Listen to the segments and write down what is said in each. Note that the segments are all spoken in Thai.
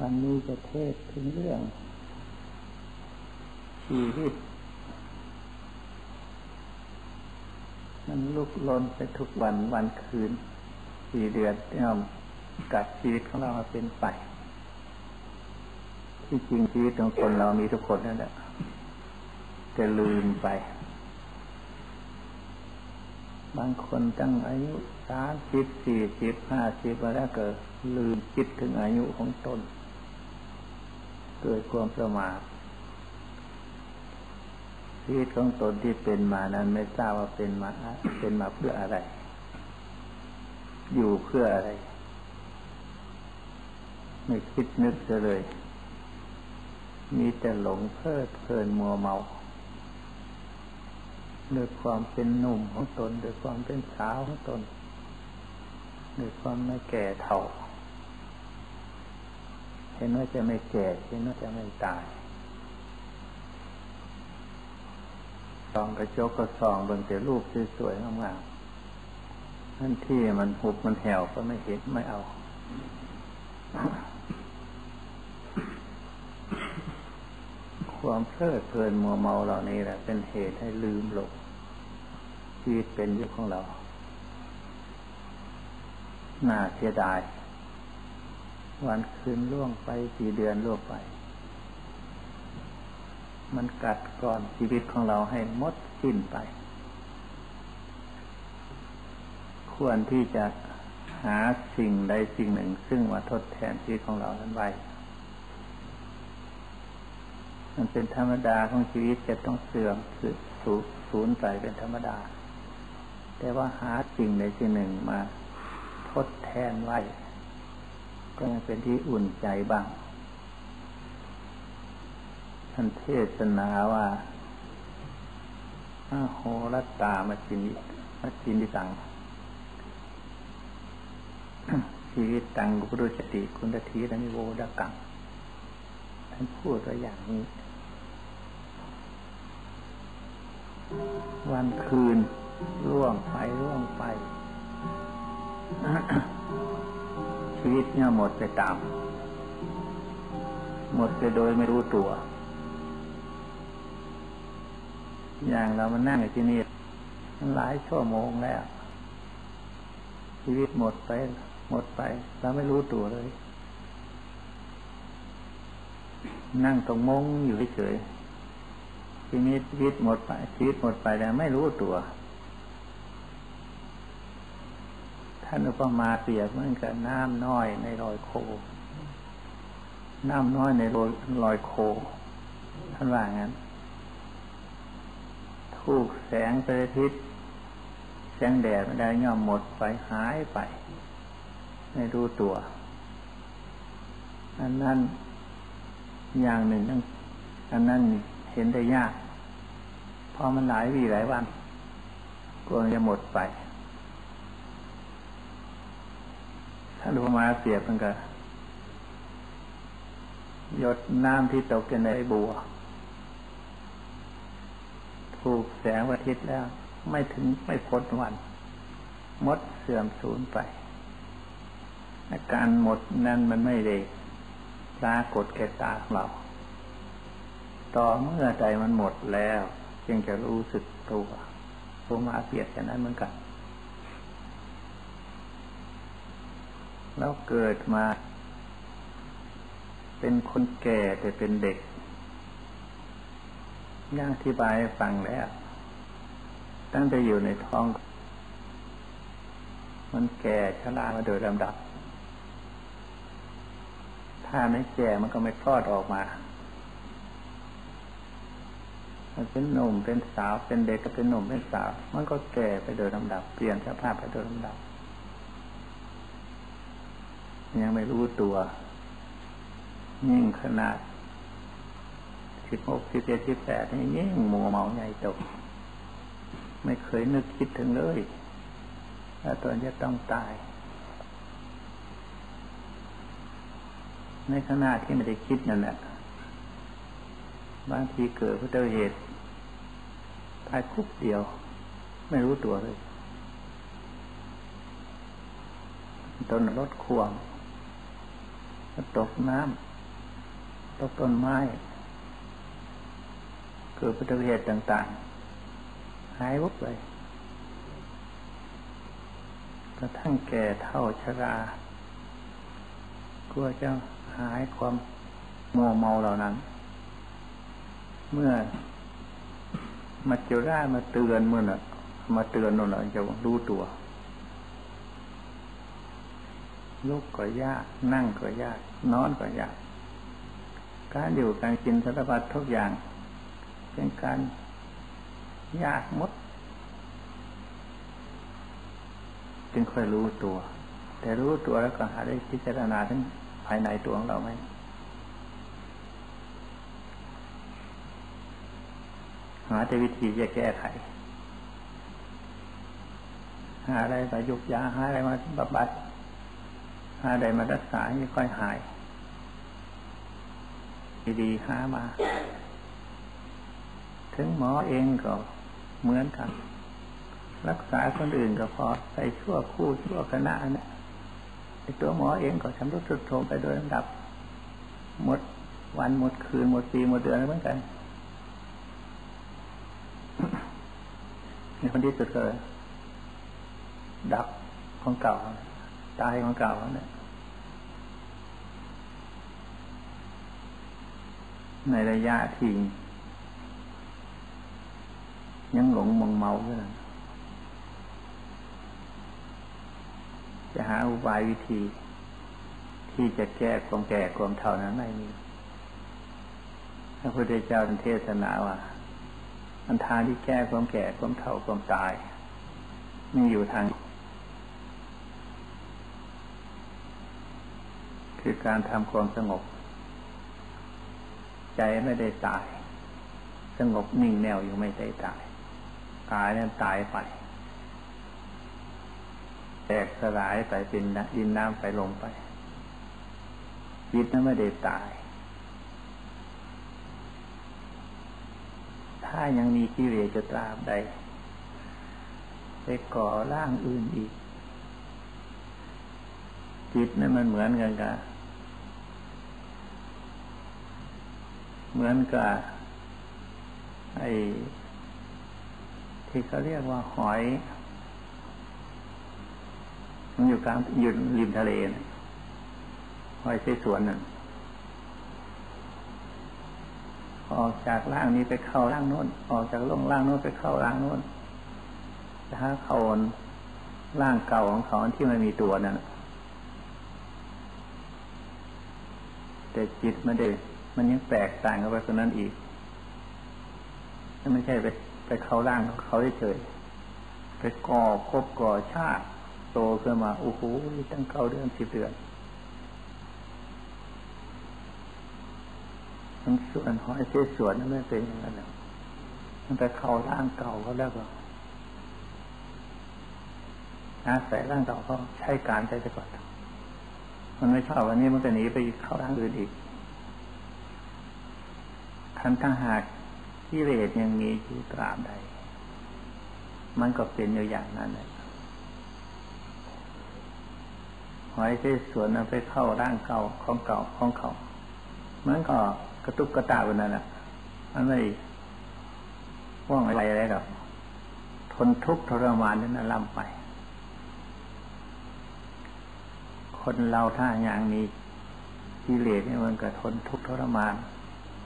วันนี้จะเทศถึงเรื่องชีวิต มันลุกลนไปทุกวันวันคืนสี่เดือนที่เรากัดชีวิตของเรามาเป็นไป ที่จริงชีวิตของคนเรามีทุกคนนั่นแหละจะลืมไป บางคนตั้งอายุสามสิบสี่สิบห้าสิบมาแล้วเกิดลืมคิดถึงอายุของตน เกิดความประมาทชีวิตของตนที่เป็นมานั้นไม่ทราบว่าเป็นมาเป็นมาเพื่ออะไร อยู่เพื่ออะไร ไม่คิดนึกเลย มีแต่หลงเพลิดเพลินมัวเมาด้วยความเป็นหนุ่มของตนด้วยความเป็นสาวของตนด้วยความไม่แก่เท่า เห็นว่าจะไม่แก่เห็นว่าจะไม่ตายสองกระจกก็ส่องเบิ่งแต่รูปสวยๆงามๆนั่นที่มันหุบมันแหวก็ไม่เห็นไม่เอาความเพลิดเพลินมัวเมาเหล่านี้แหละเป็นเหตุให้ลืมหลงชีวิตเป็นยู่ของเรา น่าเสียดาย วันคืนล่วงไปสี่เดือนล่วงไป มันกัดก่อนชีวิตของเราให้มดสิ้นไป ควรที่จะหาสิ่งใดสิ่งหนึ่ง ซึ่งมาทดแทนชีวิตของเรานั้นไว้มันเป็นธรรมดาของชีวิตจะต้องเสื่อมสูสูญไปเป็นธรรมดา แต่ว่าหาสิ่งใดสิ่งหนึ่งมาทดแทนไว้ ก็ยังเป็นที่อุ่นใจบ้าง ท่านเทศนาว่าอาโหรตามาจินิมาจินิสัง ชีวิตตังกุปรุชติคุณทีและนิโวดกัง ท่านพูดตัวอย่างนี้ วันคืนร่วงไปร่วงไป ชีวิตเนี่ยหมดไปตาม หมดไปโดยไม่รู้ตัว อย่างเรามานั่งอยู่ที่นี่มันหลายชั่วโมงแล้ว ชีวิตหมดไป หมดไปเราไม่รู้ตัวเลย นั่งตรงมงอยู่เฉยชีวิตชีวิตหมดไปชีวิตหมดไปแล้วไม่รู้ตัว ท่านอุปมาเปรียบเหมือนกับน้ำน้อยในรอยโค น้ำน้อยในรอยรอยโค ท่านว่างั้นถูกแสงพระอาทิตย์แสงแดดไม่ได้ย่อมหมดไปหายไปไม่รู้ตัว อันนั้นอย่างหนึ่งอันนั้นเห็นได้ยากพอมันหลายวีหลายวันกลัวจะหมดไป ถ้าดูมาเสียบมันก็หยดน้ำที่ตกในบัว ถูกแสงอาทิตย์แล้ว ไม่ถึงไม่พ้นวัน มดเสื่อมสูญไปอาการหมดนั้นมันไม่ได้ปรากฏแก่ตาของเรา ต่อเมื่อใดมันหมดแล้ว จึงจะรู้สึกตัวตัวมาเปรียบอย่างนั้นเหมือนกัน แล้วเกิดมา เป็นคนแก่แต่เป็นเด็กย่างอธิบายฟังแล้ว ตั้งแต่อยู่ในท้อง มันแก่ชรามาโดยลำดับ ถ้าไม่แก่มันก็ไม่คลอดออกมามันเป็นหนุ่มเป็นสาวเป็นเด็กก็เป็นหนุ่มเป็นสาว มันก็แก่ไปโดยลำดับ เปลี่ยนสภาพไปโดยลำดับ ยังไม่รู้ตัว ยิ่งขนาดสิบหกสิบเจ็ดสิบแปดนี่ยิ่งมัวเมาใหญ่ตกไม่เคยนึกคิดถึงเลยว่าตนจะต้องตาย ในขณะที่ไม่ได้คิดนั่นแหละบางทีเกิดพุทธเหตุภายคุบเดียว ไม่รู้ตัวเลยต้นรถควง ตกน้ำตกต้นไม้เกิดอุบัติเหตุต่างๆ หายวุบเลยกระทั่งแก่เท่าชรากลัวจะหายความมัวเมาเหล่านั้น เมื่อมาเจอได้มาเตือนเมื่อน่ะ มาเตือนนั่นแหละจะรู้ตัว ลุกก็ยาก นั่งก็ยาก นอนก็ยาก การอยู่การกินสารพัดทุกอย่าง เป็นการยากมด จึงค่อยรู้ตัว แต่รู้ตัวแล้วก็หาได้พิจารณาทั้งภายในตัวของเราไหมหาแต่วิธีจะแก้ไข หาอะไรมายุกยาหาอะไรมาบำบัด หาใดมารักษาให้ค่อยหาย ดีๆหามา ถึงหมอเองก็เหมือนกัน รักษาคนอื่นก็พอไปชั่วคู่ชั่วคณะนะไอตัวหมอเองก็ชำรุดสุดโทรมไปโดยลำดับ หมดวันหมดคืนหมดปีหมดเดือนเหมือนกันในคนที่สุดก็ดับของเก่า ตายของเก่าเนี่ยในระยะที่ยังหลงมองเมาอยู่จะหาอุบายวิธี ที่จะแก้ความแก่ความเท่านั้นไม่มีพระพุทธเจ้าเทศนาว่าอันทางที่แก้ความแก่ความเท่าความตาย มีอยู่ทาง คือการทำความสงบ ใจไม่ได้ตาย สงบนิ่งแนวอยู่ไม่ได้ตาย กายนั้นตายไป แตกสลายไปเป็นดินน้ำไปลงไปจิตนั้นไม่ได้ตาย ถ้ายังมีกิเลสจะตราบใดไปก่อร่างอื่นอีกจิตนั้นมันเหมือนกันกับ เหมือนกับไอ้ที่เขาเรียกว่าหอย มันอยู่กลางอยู่ริมทะเลนะหอยใช้สวนนั่นออกจากล่างนี้ไปเข้าล่างโน้น ออกจากล่องล่างโน้นไปเข้าล่างโน้นถ้าเขาล่างเก่าของเขาที่มันมีตัวนั่นแต่จิตไม่ได้ มันยังแตกต่างกันไปตรงนั้นอีกไม่ใช่ไปไปเข้าร่างของเขาเฉยไปก่อคบก่อชาติโตขึ้นมาโอ้โหตั้งเก้าเดือนสิบเดือนมันส่วนหอยเสส่วนนั้นไม่เป็นอย่างนั้นมันไปเข้าร่างเก่าเขาแล้วก็อาศัยร่างเก่าเขาใช้การใช้ไปก่อนมันไม่ชอบวันนี้มันก็หนีไปเข้าร่างอื่นอีก คันถ้าหากกิเลสยังมีอยู่ตราบใด มันก็เป็นอยู่อย่างนั้นแหละหอยที่สวนไปเข้าร่างเก่าของเก่าของเขา มันก็กระตุกกระตาบนนั้นแหละมันไม่ว่องอะไรอะไรหรอกทนทุกข์ทรมานนั้นล่ำไป คนเราถ้าอย่างมีกิเลสเนี่ยมันก็ทนทุกข์ทรมาน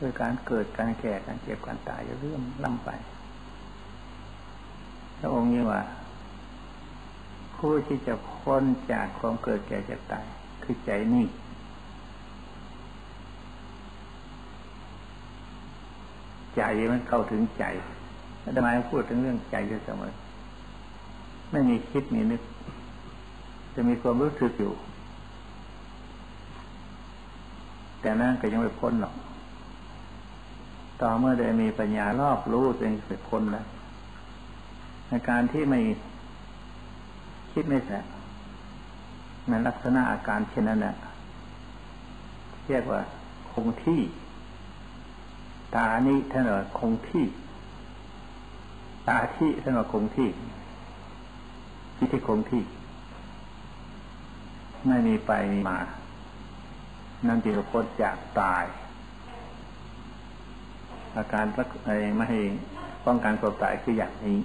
ด้วยการเกิดการแก่การเจ็บการตายจะเรื่อมล่ำไปพระองค์นี้ว่า ผู้ที่จะพ้นจากความเกิดแก่เจ็บตาย คือใจนี่ใจมันเข้าถึงใจอาตมาพูดถึงเรื่องใจอยู่เสมอไม่มีคิดมีนึก จะมีความรู้สึกอยู่ แต่นั่นก็ยังไม่พ้นหรอก ต่อเมื่อได้มีปัญญารอบรู้ตัวเองเป็นคนแล้วในการที่ไม่คิดไม่แสในลักษณะอาการเช่นนั้นเนี่ยเรียกว่า คงที่ ตานี้ท่านว่าคงที่ ตาที่ท่านว่าคงที่ที่ที่คงที่ ไม่มีไปมีมา นั่นจึงพ้นจากตาย อาการไม่ให้ป้องกันความตายคืออย่างนี้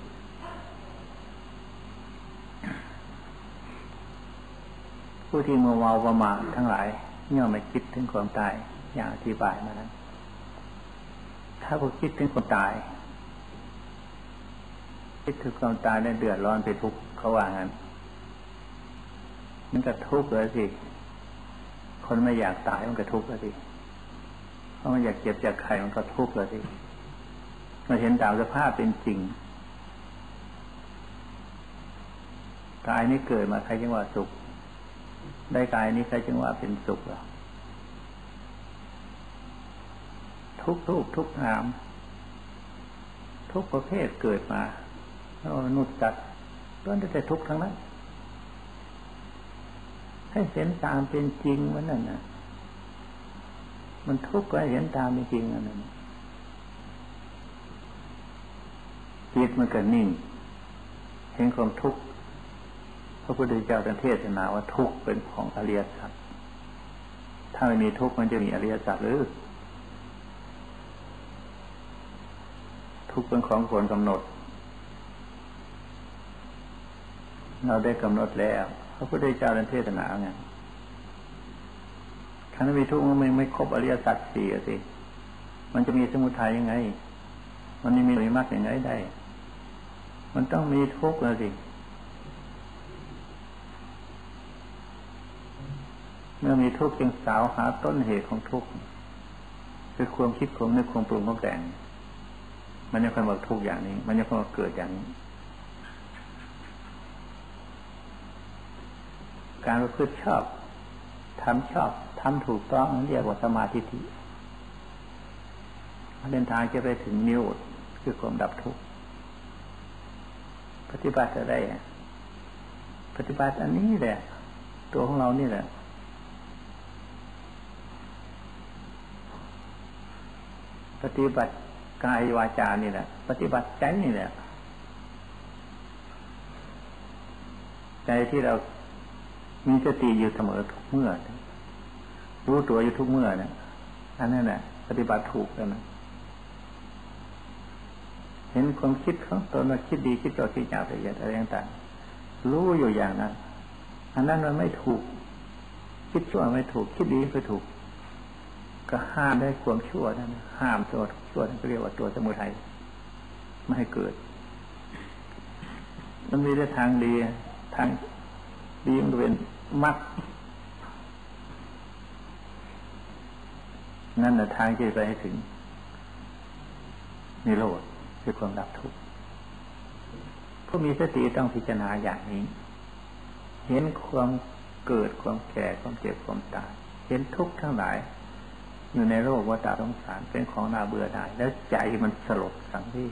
ผู้ที่มัวเมาประมาททั้งหลายย่อมไม่คิดถึงความตายอย่างอธิบายมานั้น ถ้าผู้คิดถึงความตาย คิดถึงความตายเนี่ยเดือดร้อนไปทุกข์เขาว่างั้นมันก็ทุกข์เลยสิ คนไม่อยากตายมันก็ทุกข์เลยสิ เพราะมันอยากเจ็บอยากไข้มันก็ทุกข์เลยสิมาเห็นตามสภาพเป็นจริงกายนี้เกิดมาใครจึงว่าสุข ได้กายนี้ใครจึงว่าเป็นสุขหรอทุกทุกทุกนาม ทุกประเภทเกิดมาแล้วมนุษย์จัดล้วนแต่ทุกทั้งนั้นให้เห็นตามเป็นจริงวันนั้นนะ มันทุกข์ก็เห็นตามจริงอันนั้นจิตมันก็นิ่ง เห็นความทุกข์พระพุทธเจ้าเป็นเทศนาว่าทุกข์เป็นของอริยสัจถ้าไม่มีทุกข์มันจะมีอริยสัจหรือ ทุกข์เป็นของควรกำหนด เราได้กำหนดแล้ว พระพุทธเจ้าเป็นเทศนาไง ถ้าไม่มีทุกข์มันไม่ครบอริยสัจสี่สิ มันจะมีสมุทัยยังไง มันไม่มีอริมักยังไงได้ มันต้องมีทุกข์แล้วสิเมื่อมีทุกข์จึงสาวหาต้นเหตุของทุกข์คือความคิดของนึกความปรุงของแต่ง มันยังคงบอกทุกข์อย่างนี้ มันยังคงเกิดอย่างนี้ การประพฤติชอบ ทำชอบทำถูกต้องเรียกว่าสมาธิทิเป็นทางจะไปถึงนิวคือความดับทุกข์ปฏิบัติอะไรปฏิบัติอันนี้แหละ ตัวของเรานี่แหละปฏิบัติกายวาจานี่แหละ ปฏิบัติใจนี่แหละ ใจที่เรา มีสติอยู่เสมอทุกเมื่อ รู้ตัวอยู่ทุกเมื่อเนี่ยอันนั้นแหละปฏิบัติถูกแล้วนะเห็นความคิดของตนว่าคิดดีคิดต่อคิดหยาบละเอียดอะไรต่างๆรู้อยู่อย่างนั้น อันนั้นมันไม่ถูก คิดชั่วไม่ถูก คิดดีไม่ถูก ก็ห้ามได้ความชั่วนั่นห้ามตัวชั่วนั่นเรียกว่าตัวสมุทัยไม่ให้เกิด มันมีแต่ทางดีทาง ดีมันเป็นมักนั่นแหละทางที่ไปให้ถึงนิโรธคือความดับทุกข์ผู้มีสติต้องพิจารณาอย่างนี้ เห็นความเกิดความแก่ความเจ็บความตาย เห็นทุกข์ทั้งหลาย อยู่ในโลกวัฏสงสารเป็นของน่าเบื่อได้ แล้วใจมันสลดสังที่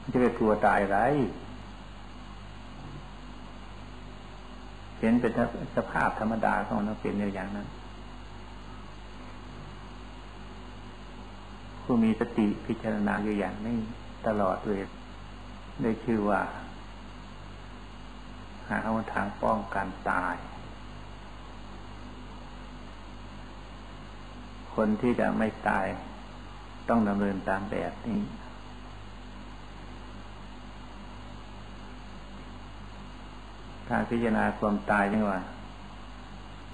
มันจะไปกลัวตายไร ห็นเป็นสภาพธรรมดาของมันเป็นอย่างนั้น ผู้มีสติพิจารณาอยู่อย่างนี้ตลอดเลยได้ชื่อว่า หาทางป้องกันตาย คนที่จะไม่ตายต้องดำเนินตามแบบนี้ การพิจารณาความตายนี่ว่า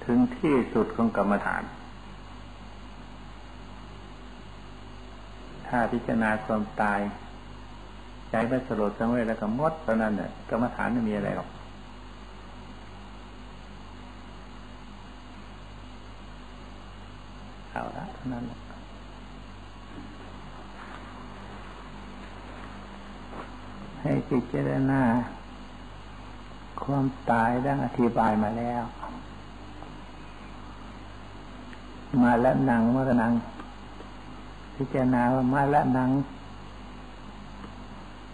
ถึงที่สุดของกรรมฐาน ถ้าพิจารณาความตายใจไม่สลดสังเวชแล้วก็มดตอนนั้นเนี่ยกรรมฐานไม่มีอะไรหรอกเอาละเท่านั้นให้พิจารณา ความตายดังอธิบายมาแล้ว มาแล้วนังมาล้วนัง พิจารณาว่ามาละนัง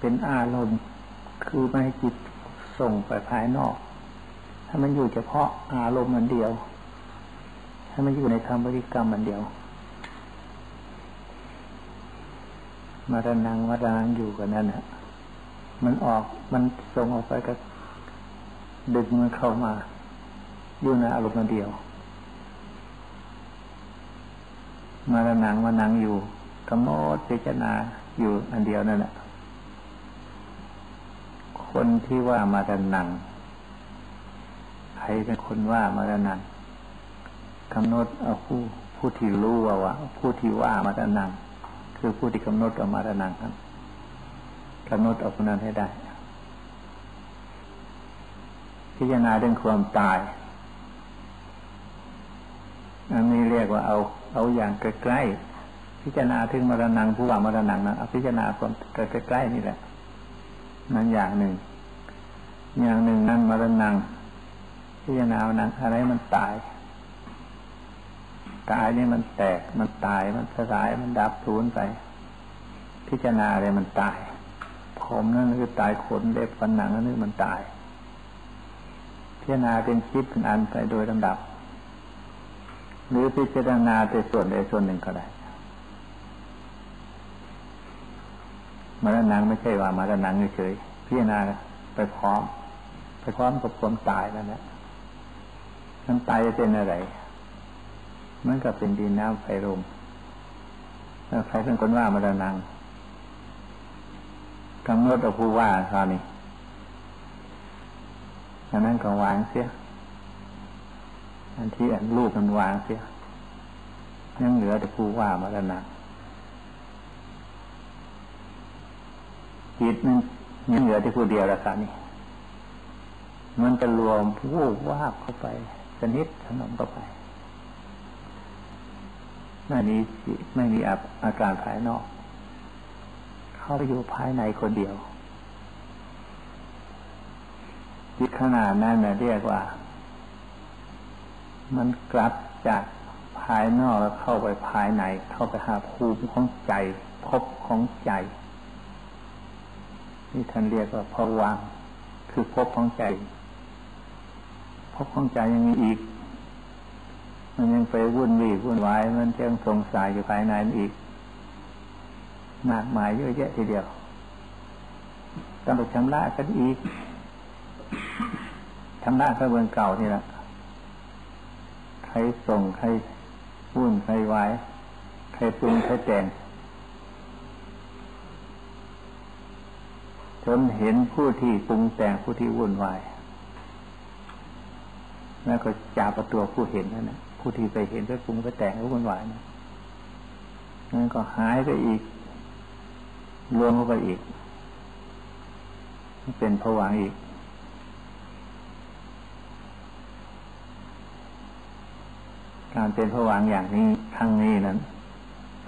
เป็นอารมณ์ คือไม่ให้จิตส่งไปภายนอก ถ้ามันอยู่เฉพาะอารมณ์มันเดียว ถ้ามันอยู่ในคำบริกรรมมันเดียว มาระนังมาระนังอยู่กันนั่นฮะมันออกมันส่งออกไปก็ ดึงมันเข้ามาอยู่ในอารมณ์มันเดียว มาระนังมานังอยู่กำหนดพิจารณาอยู่อันเดียวนั่นแหละคนที่ว่ามาดันนังใครเป็นคนว่ามาดันนังกำหนดเอาผู้ผู้ที่รู้ว่าว่าผู้ที่ว่ามาดันนังคือผู้ที่กำหนดเอามาดันนังครับกำหนดเอาคนนั้นให้ได้ พิจารณาเรื่องความตาย อันนี้เรียกว่าเอา เอาอย่างใกล้ๆพิจารณาถึงมรณงผู้ว่ามรณงนะเอาพิจารณาความใกล้ๆนี่แหละนั่นอย่างหนึ่ง อย่างหนึ่งนั่นมรณงพิจารณานั้นอะไรมันตาย กายนี่มันแตกมันตายมันสลายมันดับสูญไป พิจารณาอะไรมันตาย ผมนั่นคือตายขนเล็บฟันหนังนั่นคือมันตาย จารณาเป็นคิดเป็นอันไปโดยลำดับ หรือพิจารณาแต่ส่วนใดส่วนหนึ่งก็ได้มรณะไม่ใช่ว่ามรณะเฉยพิจารณาไปพร้อม ไปพร้อมกับความตายนั่นแหละมันตายจะเป็นอะไร มันก็เป็นดินน้ำไฟลมใครเป็นคนว่ามรณะกำหนดเอาผู้ว่าคราวนี้ อันนั้นก็วางเสีย อันที่อันรูปมันวางเสีย ยังเหลือแต่ผู้ว่ามาแล้วนะจิตนั้นยังเหลือที่ผู้เดียวล้วกันนี่ มันจะรวมผู้ว่าเข้าไปสนิทสนมเข้าไปไม่มีไม่มีอาการภายนอก เข้าไปอยู่ภายในคนเดียว จิตขนาดนั้นนะเรียกว่า มันกลับจากภายนอกแล้วเข้าไปภายใน เข้าไปหาภูมิของใจ พบของใจนี่ท่านเรียกว่าพวังคือพบของใจ พบของใจยังมีอีก มันยังไปวุ่นวี่วุ่นวายมันยังสงสัยอยู่ภายในอีก มากมายเยอะแยะทีเดียวต้องไปชำระกันอีก ชำระกระเบืองเก่านี่แหละใครส่งใครวุ่นใครวายใครปรุงใครแต่งจนเห็นผู้ที่ปรุงแต่งผู้ที่วุ่นวายแล้วก็จับประตัวผู้เห็นนั่นนะผู้ที่ไปเห็นไปปรุงไปแต่งก็วุ่นวายนะนั่นก็หายไปอีกรวมเข้าไปอีก เป็นผวังอีก การเป็นผวังอย่างนี้ครั้งนี้นั้น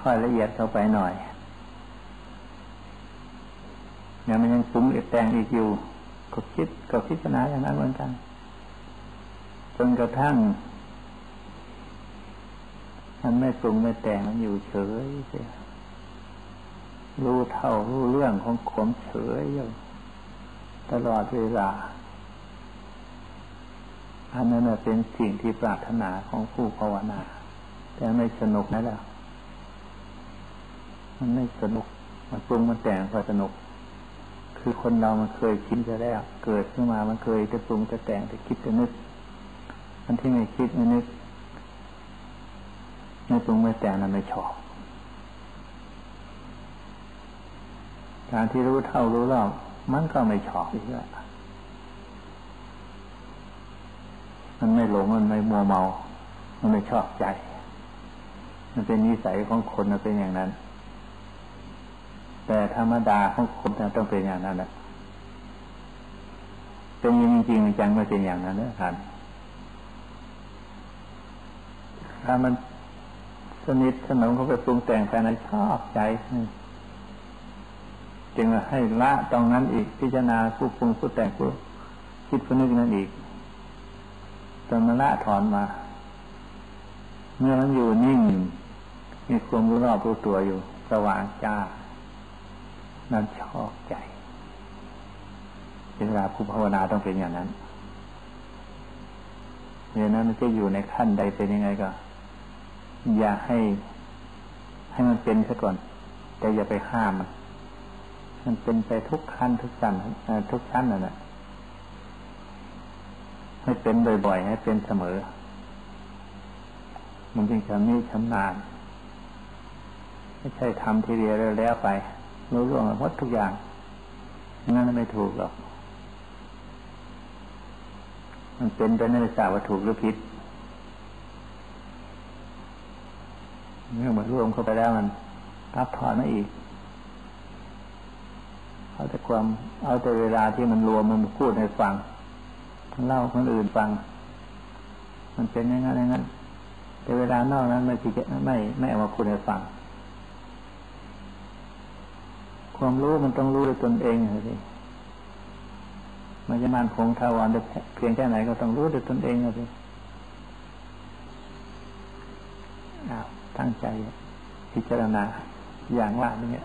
ค่อยละเอียดเข้าไปหน่อยเนี่ยมันยังปุ้งเอแต่งอีกอยู่ก็คิดก็พิจารณาอย่างนั้นเหมือนกันจนกระทั่งมันไม่ปรุงไม่แต่งมันอยู่เฉยเสียรู้เท่ารู้เรื่องของขมเฉยอยู่ตลอดเวลา อันนั้นเป็นสิ่งที่ปรารถนาของผู้ภาวนา แต่ไม่สนุกนะล่ะมันไม่สนุก มันปรุงมันแต่งก็สนุก คือคนเรามันเคยคิดจะแล้วเกิดขึ้นมามันเคยจะปรุงจะแต่งจะคิดจะนึกมันที่ไม่คิดไม่นึกไม่ปรุงไม่แต่งนั้นไม่ชอบการที่รู้เท่ารู้รอบมันก็ไม่ชอบอีกแล้ว มันไม่หลงมันไม่มัวเมา มันไม่ชอบใจ มันเป็นนิสัยของคนมันเป็นอย่างนั้น แต่ธรรมดาของคนต้องเป็นอย่างนั้นแหละเป็นจริงจริงจังไม่เป็นอย่างนั้นนะท่านถ้ามันสนิทสนมเขาไปปรุงแต่งแฟนชอบใจจึงให้ละตรงนั้นอีกพิจารณาผู้ปรุงผู้แต่งผู้คิดผู้นึกนั้นอีก จนมันละถอนมา เมื่อมันอยู่นิ่ง มีความรู้รอบรู้ตัวอยู่ สว่างจ้า นั่นชอบใจเวลาผู้ภาวนาต้องเป็นอย่างนั้นเวลานั้นมันจะอยู่ในขั้นใดเป็นยังไงก็ อย่าให้ ให้มันเป็นซะก่อน แต่อย่าไปห้ามมัน มันเป็นไปทุกขั้นทุกชั้นทุกชั้นนั่นแหละ ให้เป็นบ่อยๆ ให้เป็นเสมอ มันจึงจะมีชำนาญไม่ใช่ทำทีเดียวแล้วไปรู้ร่วงหมดทุกอย่างงั้นไม่ถูกหรอก มันเป็นไปไม่ทราบว่าถูกหรือผิดเมื่อมันร่วมเข้าไปแล้วมันรับถอนมาอีกเอาแต่ความ เอาแต่เวลาที่มันรวมมันพูดให้ฟัง เล่าคนอื่นฟัง มันเป็นอย่างนั้นอย่างนั้น แต่เวลานอกนั้นไม่ไม่ไม่เอามาพูดให้ฟัง ความรู้มันต้องรู้ด้วยตนเองสิมันจะมันคงทาวรเพียงแค่ไหนก็ต้องรู้ด้วยตนเองสิอ้าวตั้งใจพิจารณาอย่างว่านี้